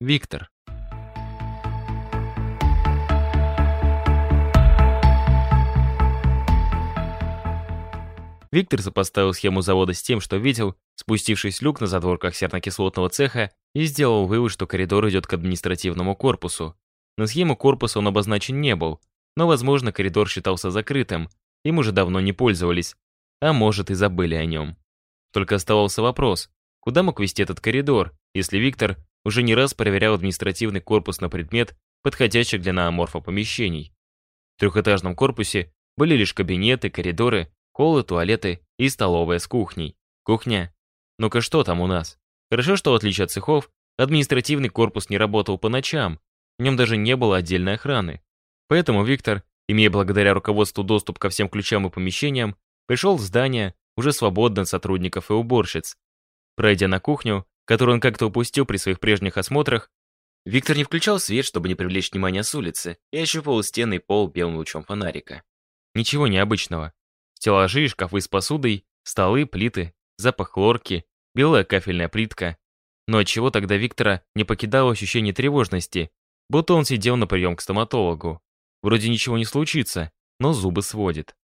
Виктор. Виктор сопоставил схему завода с тем, что видел, спустившись люк на задворках сернокислотного цеха, и сделал вывод, что коридор идет к административному корпусу. На схему корпуса он обозначен не был, но, возможно, коридор считался закрытым, им уже давно не пользовались, а может и забыли о нем. Только оставался вопрос, куда мог вести этот коридор, если Виктор уже не раз проверял административный корпус на предмет подходящих для наоморфа помещений. В трехэтажном корпусе были лишь кабинеты, коридоры, холлы, туалеты и столовая с кухней. Кухня. Ну-ка что там у нас? Хорошо, что в отличие от цехов, административный корпус не работал по ночам, в нем даже не было отдельной охраны. Поэтому Виктор, имея благодаря руководству доступ ко всем ключам и помещениям, пришел в здание, уже свободно от сотрудников и уборщиц. Пройдя на кухню, которую он как-то упустил при своих прежних осмотрах, Виктор не включал свет, чтобы не привлечь внимания с улицы, и ощупал стены и пол белым лучом фонарика. Ничего необычного. Стеллажи, шкафы с посудой, столы, плиты, запах хлорки, белая кафельная плитка. Но отчего тогда Виктора не покидало ощущение тревожности, будто он сидел на прием к стоматологу. Вроде ничего не случится, но зубы сводит.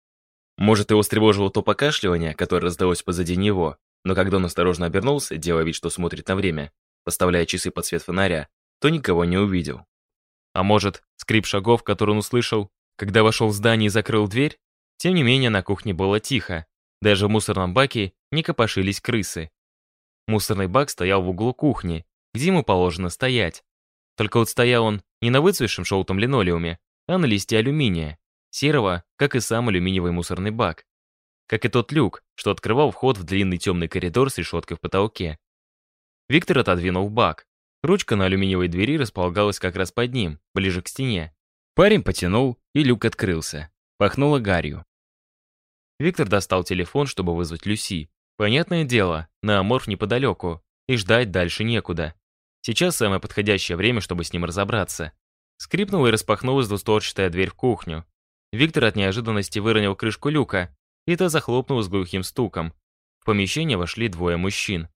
Может, его встревожило то покашливание, которое раздалось позади него, но когда он осторожно обернулся, делая вид, что смотрит на время, поставляя часы под свет фонаря, то никого не увидел. А может, скрип шагов, который он услышал, когда вошел в здание и закрыл дверь? Тем не менее, на кухне было тихо. Даже в мусорном баке не копошились крысы. Мусорный бак стоял в углу кухни, где ему положено стоять. Только вот стоял он не на выцветшем желтом линолеуме, а на листе алюминия, серого, как и сам алюминиевый мусорный бак как и тот люк, что открывал вход в длинный темный коридор с решеткой в потолке. Виктор отодвинул бак. Ручка на алюминиевой двери располагалась как раз под ним, ближе к стене. Парень потянул, и люк открылся. Пахнуло гарью. Виктор достал телефон, чтобы вызвать Люси. Понятное дело, на Аморф неподалеку, и ждать дальше некуда. Сейчас самое подходящее время, чтобы с ним разобраться. Скрипнула и распахнулась двустворчатая дверь в кухню. Виктор от неожиданности выронил крышку люка, и та захлопнулась глухим стуком. В помещение вошли двое мужчин.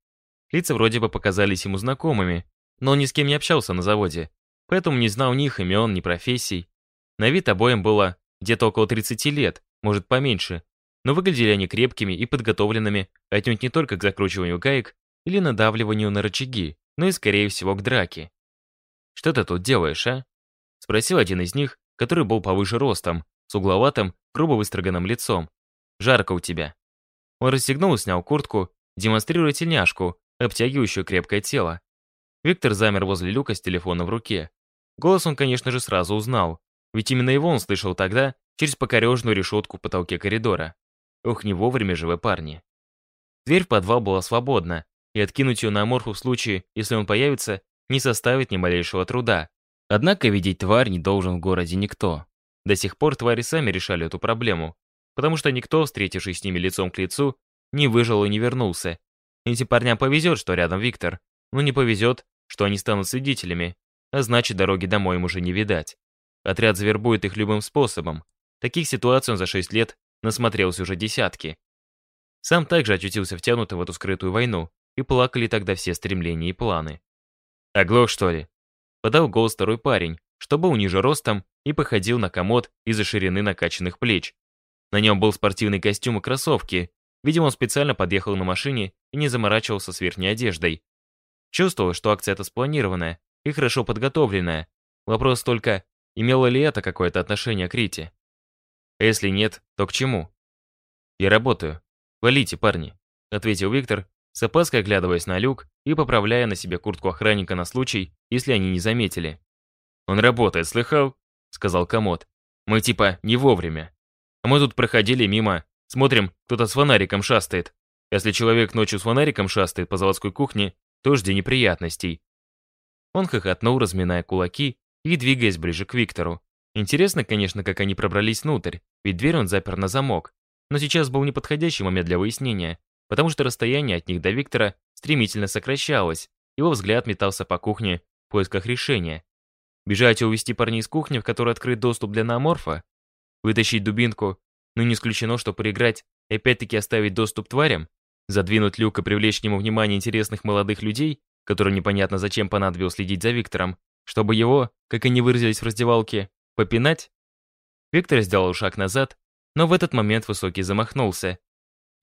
Лица вроде бы показались ему знакомыми, но он ни с кем не общался на заводе, поэтому не знал ни их имен, ни профессий. На вид обоим было где-то около 30 лет, может поменьше, но выглядели они крепкими и подготовленными отнюдь не только к закручиванию гаек или надавливанию на рычаги, но и, скорее всего, к драке. «Что ты тут делаешь, а?» — спросил один из них, который был повыше ростом, с угловатым, грубо выстроганным лицом. Жарко у тебя». Он расстегнул и снял куртку, демонстрируя тельняшку, обтягивающую крепкое тело. Виктор замер возле люка с телефоном в руке. Голос он, конечно же, сразу узнал, ведь именно его он слышал тогда через покорежную решетку в потолке коридора. Ох, не вовремя же вы, парни. Дверь в подвал была свободна, и откинуть ее на Аморфу в случае, если он появится, не составит ни малейшего труда. Однако видеть тварь не должен в городе никто. До сих пор твари сами решали эту проблему, потому что никто, встретившись с ними лицом к лицу, не выжил и не вернулся. Этим парням повезет, что рядом Виктор, но не повезет, что они станут свидетелями, а значит, дороги домой им уже не видать. Отряд завербует их любым способом. Таких ситуаций он за 6 лет насмотрелся уже десятки. Сам также очутился втянутым в эту скрытую войну, и плакали тогда все стремления и планы. «Оглох, что ли?» Подал голос второй парень, что был ниже ростом и походил на комод из-за ширины накачанных плеч, на нем был спортивный костюм и кроссовки. Видимо, он специально подъехал на машине и не заморачивался с верхней одеждой. Чувствовал, что акция эта спланированная и хорошо подготовленная. Вопрос только, имело ли это какое-то отношение к Рите? А если нет, то к чему? «Я работаю. Валите, парни», — ответил Виктор, с опаской оглядываясь на люк и поправляя на себе куртку охранника на случай, если они не заметили. «Он работает, слыхал?» — сказал Комод. «Мы типа не вовремя». Мы тут проходили мимо, смотрим, кто-то с фонариком шастает. Если человек ночью с фонариком шастает по заводской кухне, то жди неприятностей. Он хохотнул, разминая кулаки и двигаясь ближе к Виктору. Интересно, конечно, как они пробрались внутрь, ведь дверь он запер на замок. Но сейчас был неподходящий момент для выяснения, потому что расстояние от них до Виктора стремительно сокращалось, его взгляд метался по кухне в поисках решения. Бежать и увести парней из кухни, в которой открыт доступ для наоморфа, Вытащить дубинку, но не исключено, что проиграть и опять-таки оставить доступ тварям, задвинуть люк и привлечь к нему внимание интересных молодых людей, который непонятно зачем понадобилось следить за Виктором, чтобы его, как они выразились в раздевалке, попинать? Виктор сделал шаг назад, но в этот момент Высокий замахнулся.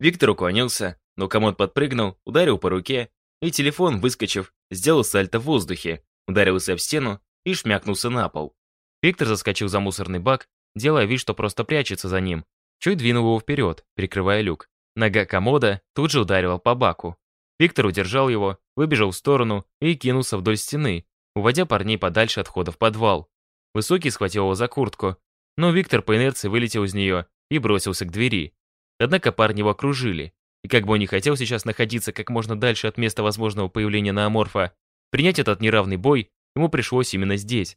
Виктор уклонился, но комод подпрыгнул, ударил по руке, и телефон, выскочив, сделал сальто в воздухе, ударился в стену и шмякнулся на пол. Виктор заскочил за мусорный бак, делая вид, что просто прячется за ним. Чуть двинул его вперед, прикрывая люк. Нога комода тут же ударила по баку. Виктор удержал его, выбежал в сторону и кинулся вдоль стены, уводя парней подальше от входа в подвал. Высокий схватил его за куртку, но Виктор по инерции вылетел из нее и бросился к двери. Однако парни его окружили, и как бы он ни хотел сейчас находиться как можно дальше от места возможного появления нааморфа, принять этот неравный бой ему пришлось именно здесь.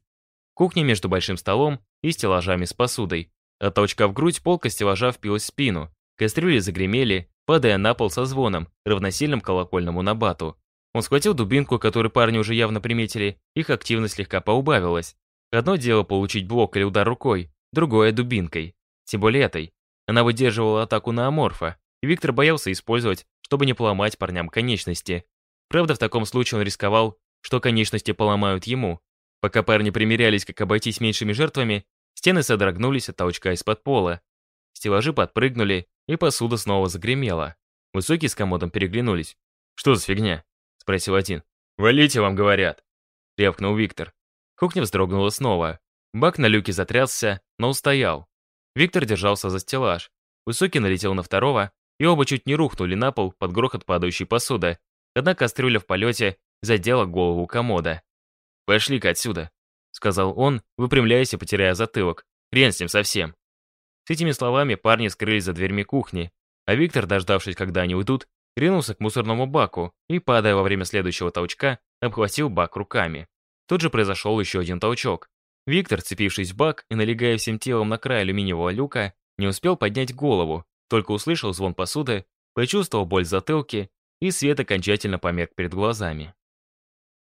Кухня между большим столом и стеллажами с посудой. От толчка в грудь полка стеллажа впилась в спину. Кастрюли загремели, падая на пол со звоном, равносильным колокольному набату. Он схватил дубинку, которую парни уже явно приметили, их активность слегка поубавилась. Одно дело получить блок или удар рукой, другое — дубинкой. Тем более этой. Она выдерживала атаку на аморфа, и Виктор боялся использовать, чтобы не поломать парням конечности. Правда, в таком случае он рисковал, что конечности поломают ему. Пока парни примерялись, как обойтись меньшими жертвами, стены содрогнулись от толчка из-под пола. Стеллажи подпрыгнули, и посуда снова загремела. Высокие с комодом переглянулись. «Что за фигня?» спросил один. «Валите, вам говорят!» — рявкнул Виктор. Кухня вздрогнула снова. Бак на люке затрясся, но устоял. Виктор держался за стеллаж. Высокий налетел на второго, и оба чуть не рухнули на пол под грохот падающей посуды. Однако кастрюля в полете задела голову комода. «Пошли-ка отсюда», — сказал он, выпрямляясь и потеряя затылок. «Хрен с ним совсем». С этими словами парни скрылись за дверьми кухни, а Виктор, дождавшись, когда они уйдут, ринулся к мусорному баку и, падая во время следующего толчка, обхватил бак руками. Тут же произошел еще один толчок. Виктор, цепившись в бак и налегая всем телом на край алюминиевого люка, не успел поднять голову, только услышал звон посуды, почувствовал боль в затылке, и свет окончательно померк перед глазами.